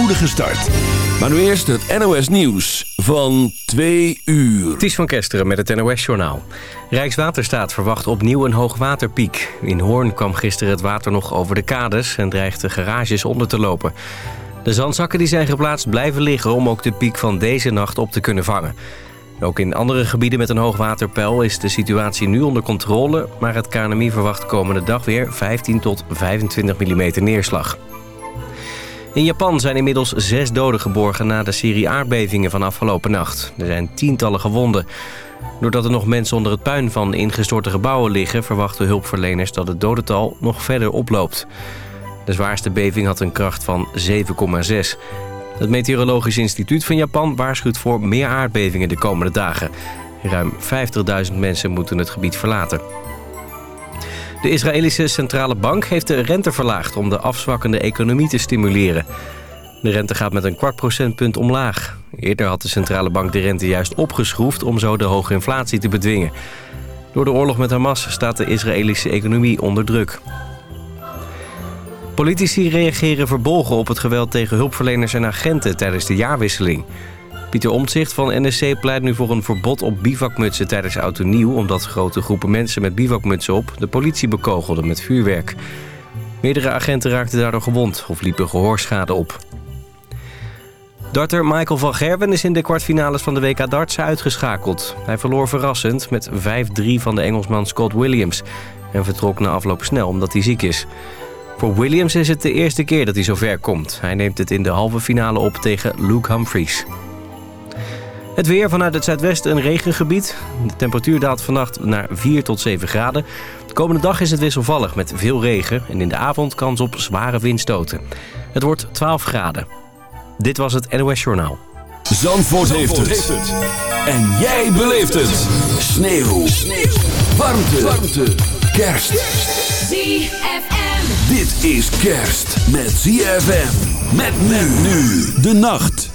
spoedige start. Maar nu eerst het NOS Nieuws van 2 uur. Ties van Kesteren met het NOS-journaal. Rijkswaterstaat verwacht opnieuw een hoogwaterpiek. In Hoorn kwam gisteren het water nog over de kades... en dreigde garages onder te lopen. De zandzakken die zijn geplaatst blijven liggen... om ook de piek van deze nacht op te kunnen vangen. Ook in andere gebieden met een hoogwaterpeil is de situatie nu onder controle... maar het KNMI verwacht komende dag weer 15 tot 25 mm neerslag. In Japan zijn inmiddels zes doden geborgen na de serie aardbevingen van afgelopen nacht. Er zijn tientallen gewonden. Doordat er nog mensen onder het puin van ingestorte gebouwen liggen... verwachten hulpverleners dat het dodental nog verder oploopt. De zwaarste beving had een kracht van 7,6. Het Meteorologisch Instituut van Japan waarschuwt voor meer aardbevingen de komende dagen. Ruim 50.000 mensen moeten het gebied verlaten. De Israëlische Centrale Bank heeft de rente verlaagd om de afzwakkende economie te stimuleren. De rente gaat met een kwart procentpunt omlaag. Eerder had de centrale bank de rente juist opgeschroefd om zo de hoge inflatie te bedwingen. Door de oorlog met Hamas staat de Israëlische economie onder druk. Politici reageren verbolgen op het geweld tegen hulpverleners en agenten tijdens de jaarwisseling. Pieter Omtzigt van NSC pleit nu voor een verbod op bivakmutsen tijdens Oud Nieuw... omdat grote groepen mensen met bivakmutsen op de politie bekogelden met vuurwerk. Meerdere agenten raakten daardoor gewond of liepen gehoorschade op. Darter Michael van Gerwen is in de kwartfinales van de WK darts uitgeschakeld. Hij verloor verrassend met 5-3 van de Engelsman Scott Williams... en vertrok na afloop snel omdat hij ziek is. Voor Williams is het de eerste keer dat hij zover komt. Hij neemt het in de halve finale op tegen Luke Humphries. Het weer vanuit het zuidwesten een regengebied. De temperatuur daalt vannacht naar 4 tot 7 graden. De komende dag is het wisselvallig met veel regen... en in de avond kans op zware windstoten. Het wordt 12 graden. Dit was het NOS Journaal. Zandvoort, heeft, het. En jij beleeft het. Sneeuw. Sneeuw. Warmte. Warmte. Kerst. ZFM. Dit is kerst met ZFM. Met men nu de nacht.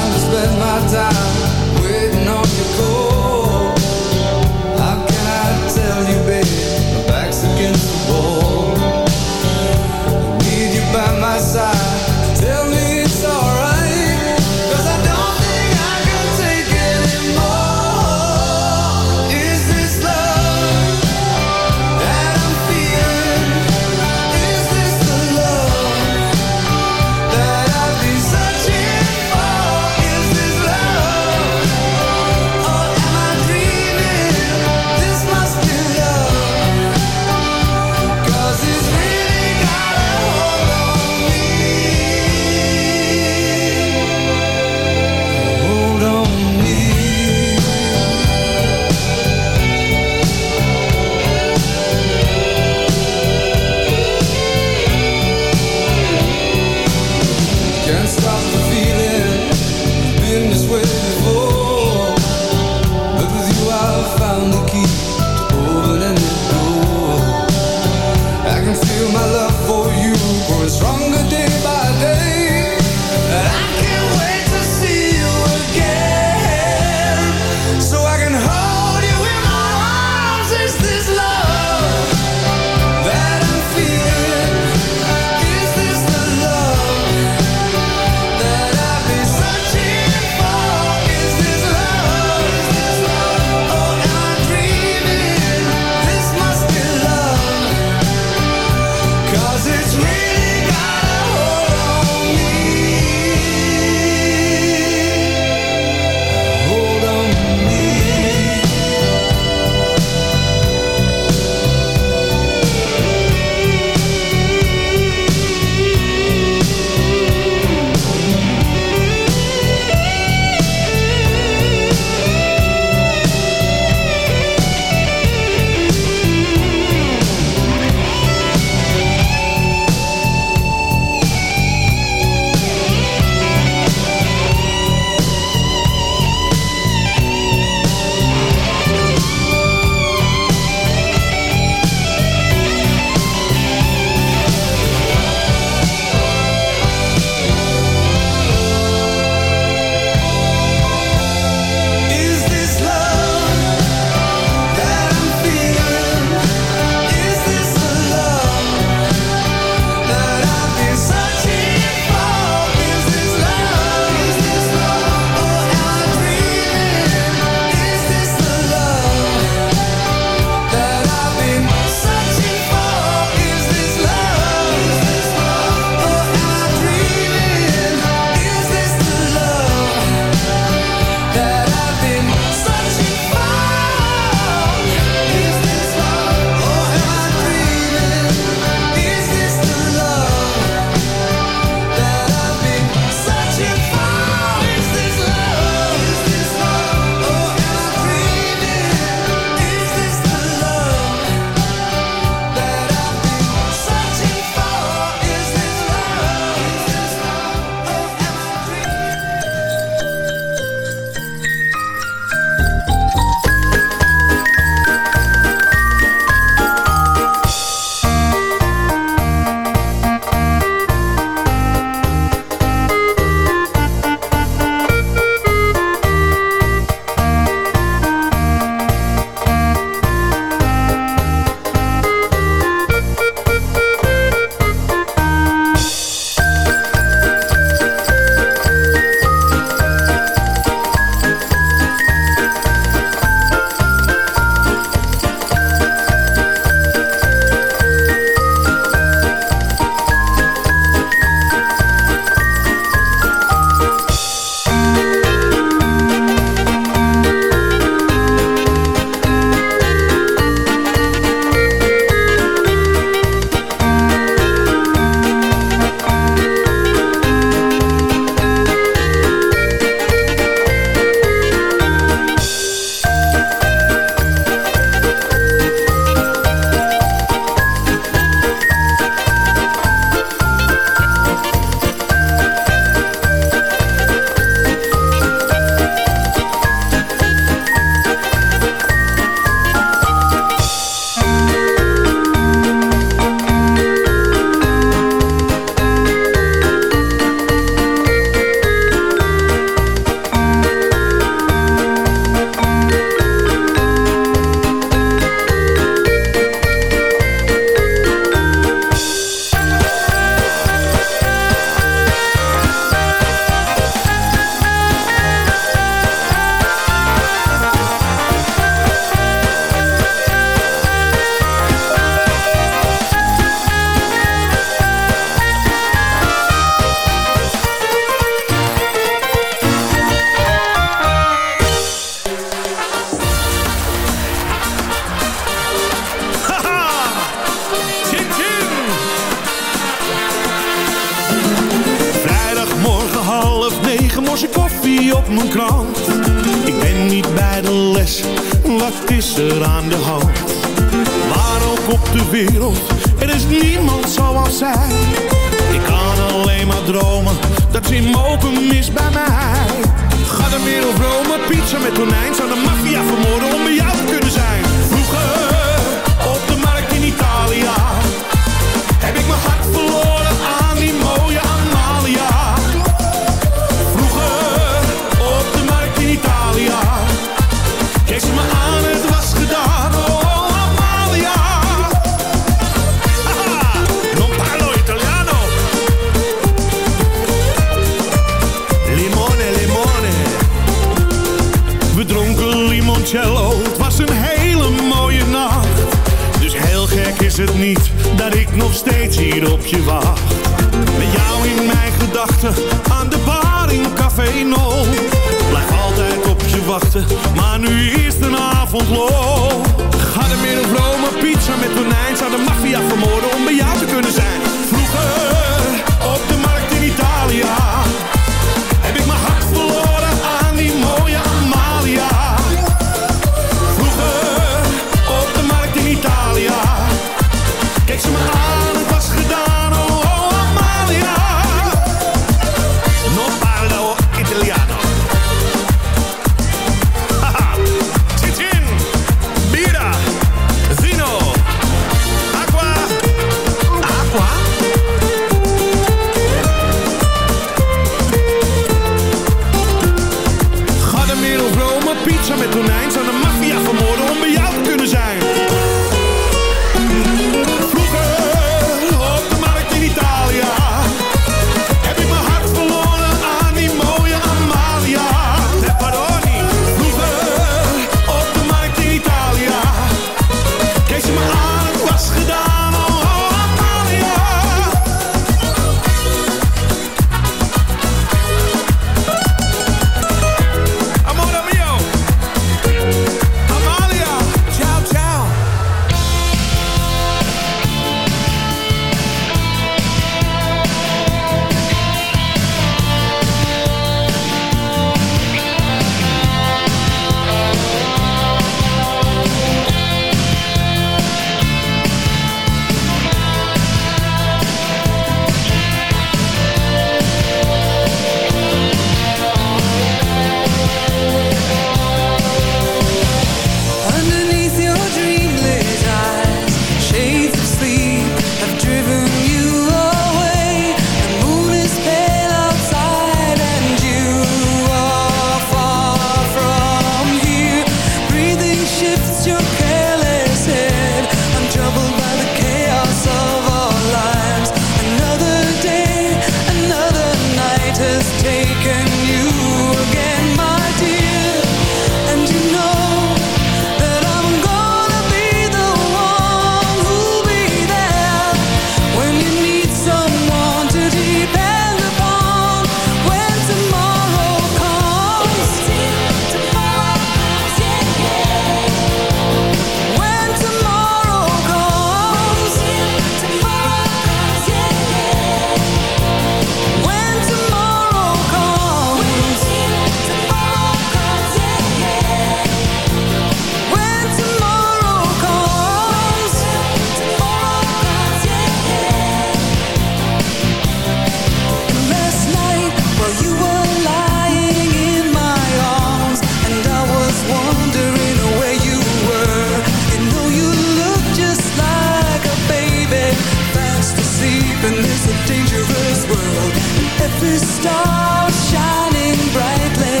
Every star shining brightly,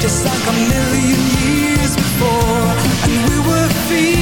just like a million years before, and we were feeling.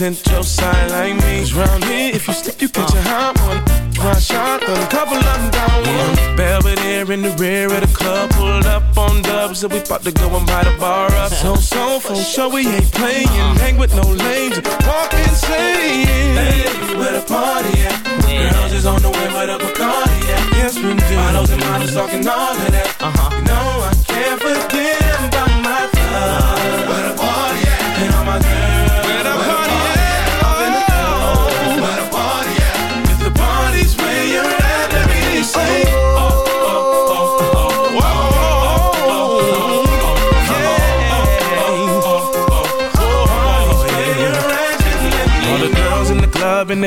Represent your side like me. Cause round here, if you slip, you catch a hot one. One shot, a couple of down one. Belvedere in the rear of the club, pulled up on dubs, so we about to go and buy the bar up. So, so, for sure we ain't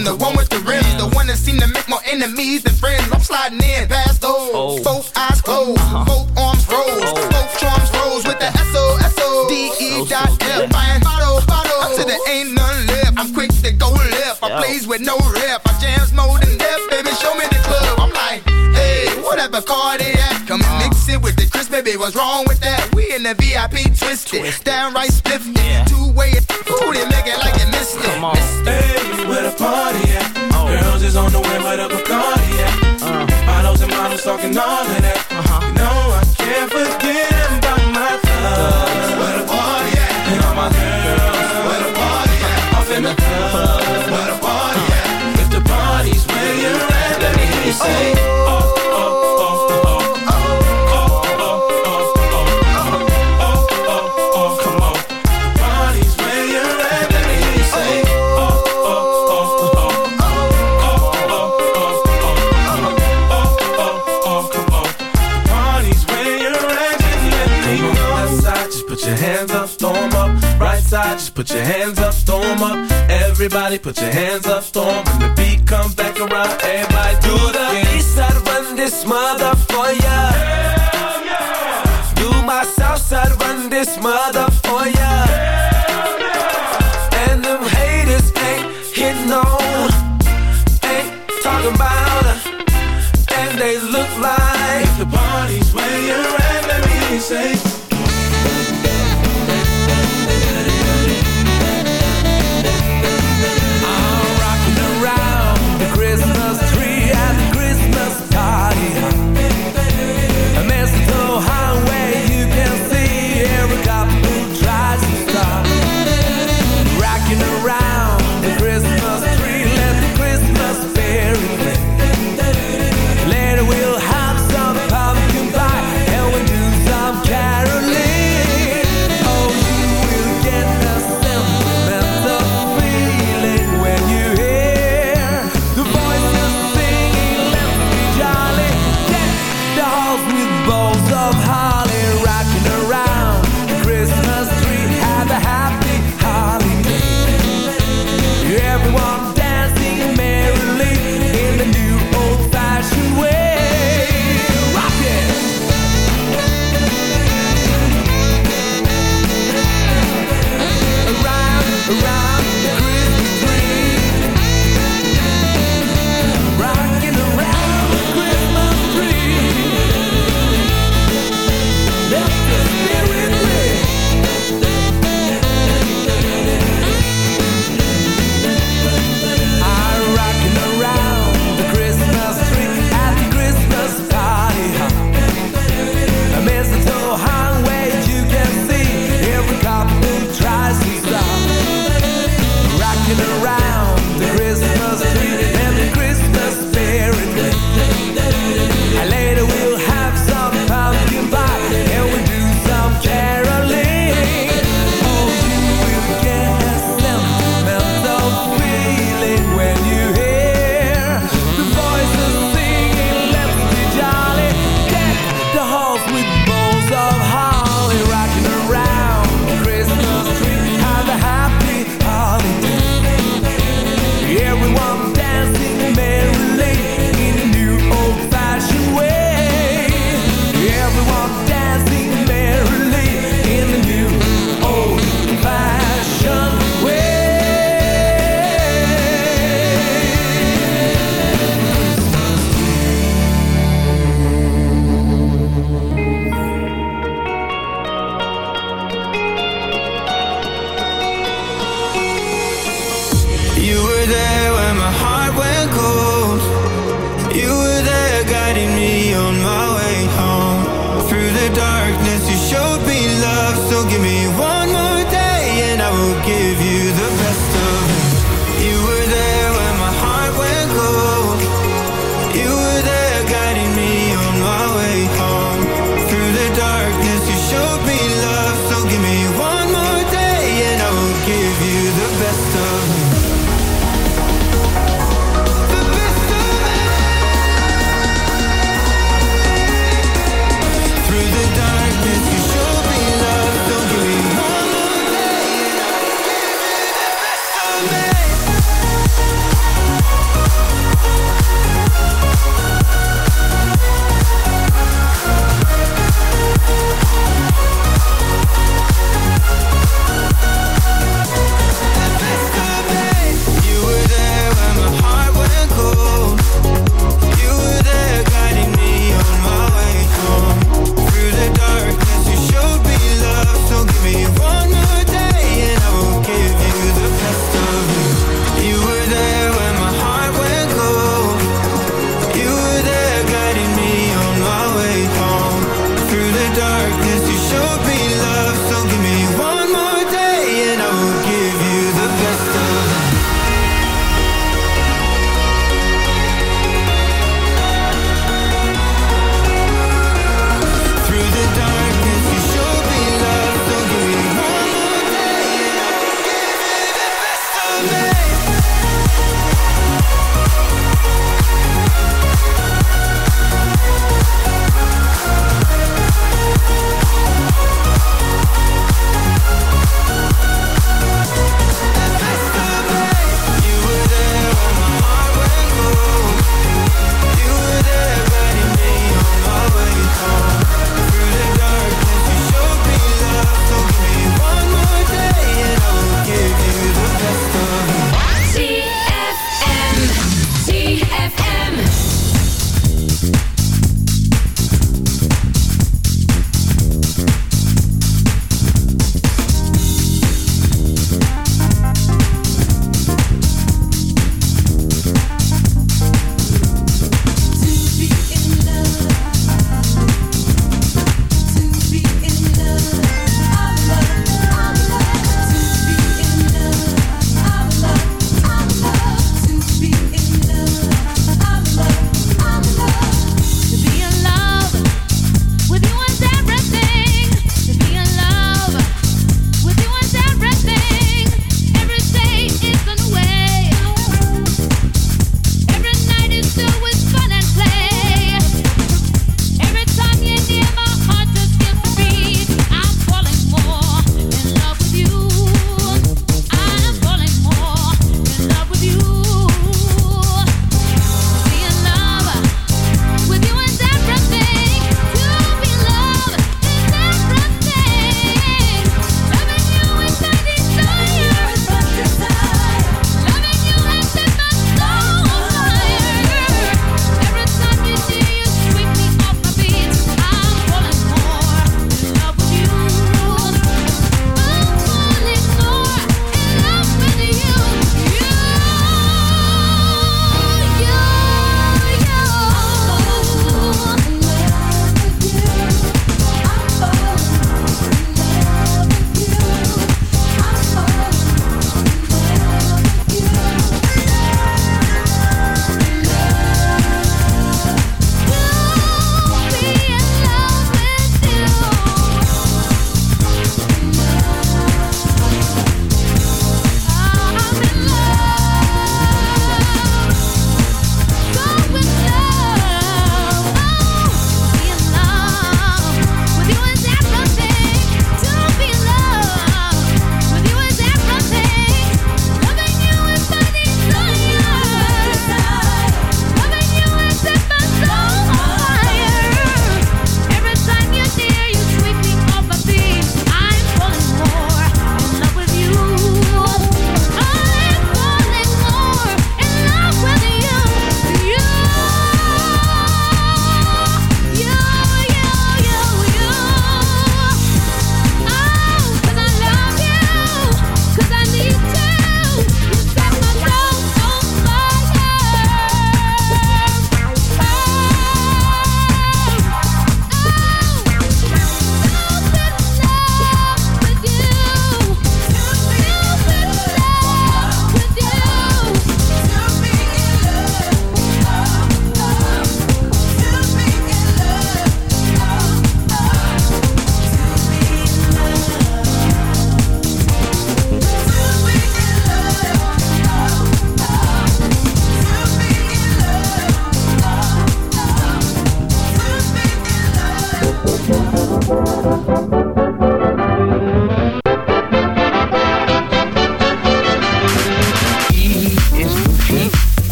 Him, the one with the rims, the one that seemed to make more enemies than friends. I'm sliding in past those. Oh. Both eyes closed, uh-huh. both arms rose, oh. both charms rose with the S O S O D E dot F. Buying bottle, bottle. Until there ain't none left. I'm quick to go left. I plays with no rep. I jams more than death, baby. Show me the club. I'm like, hey, whatever car they at. Come and mix it with the crisp, baby. What's wrong with that? We in the VIP twisted, downright spiffy. Yeah. Two way, ooh, they make it like you missed it. Come on. Hey, where the party at? Oh. Girls is on the way, where the Bacardi at? Uh. Bottles and models talking all of that. Uh-huh. You put your hands up, storm up. Everybody put your hands up, storm. When the beat comes back around, everybody do the east side run this mother for ya. Hell yeah. Do my south side run this mother for ya. Hell yeah. And them haters ain't hitting on, ain't talking about her. And they look like if the party's where you're at, let me say.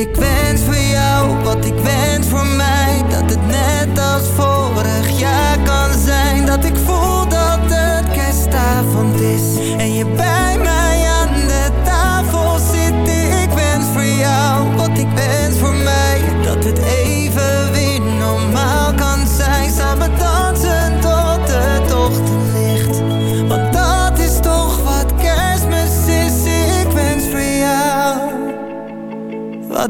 Ik wens voor jou wat ik wens voor mij. Dat het net als vorig jaar kan zijn. Dat ik voel dat het kerstavond is. En je bij mij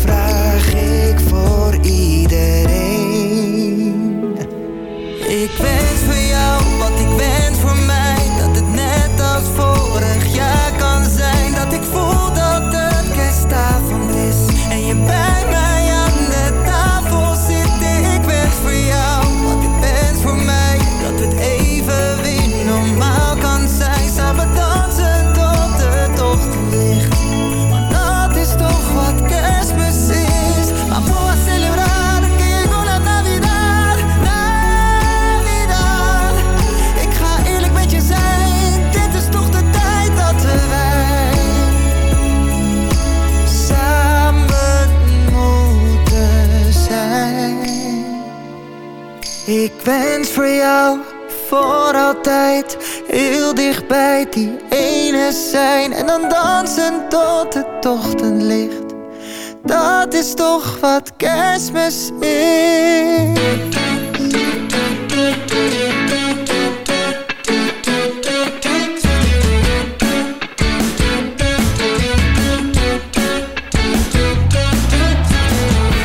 Vraag ik voor iedereen. Ik wens is toch wat kerstmis is.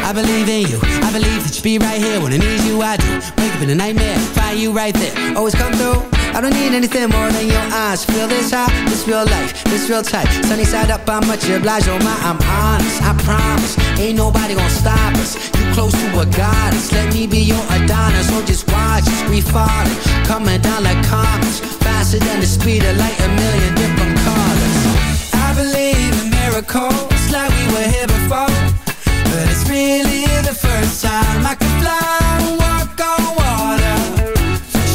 I believe in you. I believe that you be right here when I need you. I do. Wake up in a nightmare, find you right there. Always come through. I don't need anything more than your eyes. Feel this high, this real life, this real tight. Sunny side up, I'm much obliged. Oh my, I'm honest. I promise, ain't nobody gonna stop us. You close to a goddess. Let me be your Adonis. So just watch us, we falling, coming down like comets, faster than the speed of light. A million different colors. I believe in miracles, like we were here before. But it's really the first time I can fly and walk on water.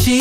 She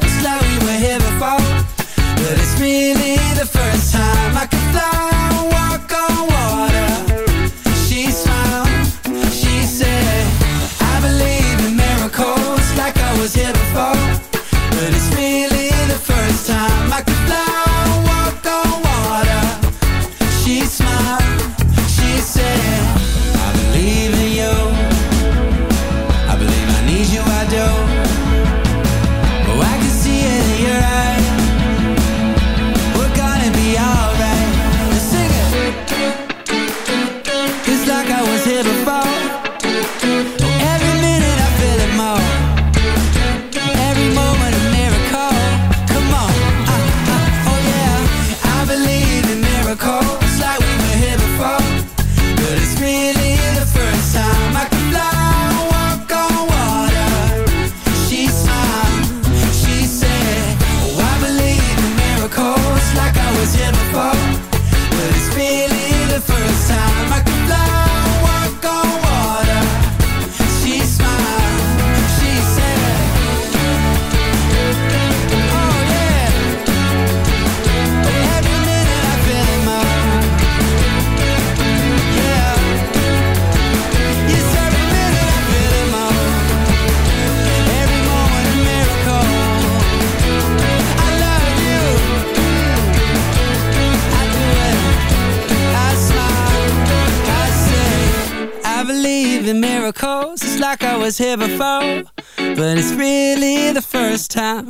like I was here before, but it's really the first time.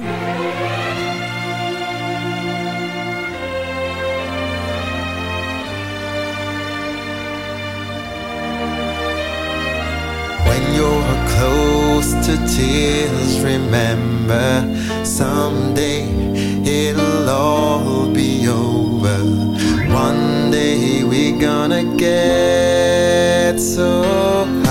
When you're close to tears, remember someday it'll all be over. One day we're gonna get so high.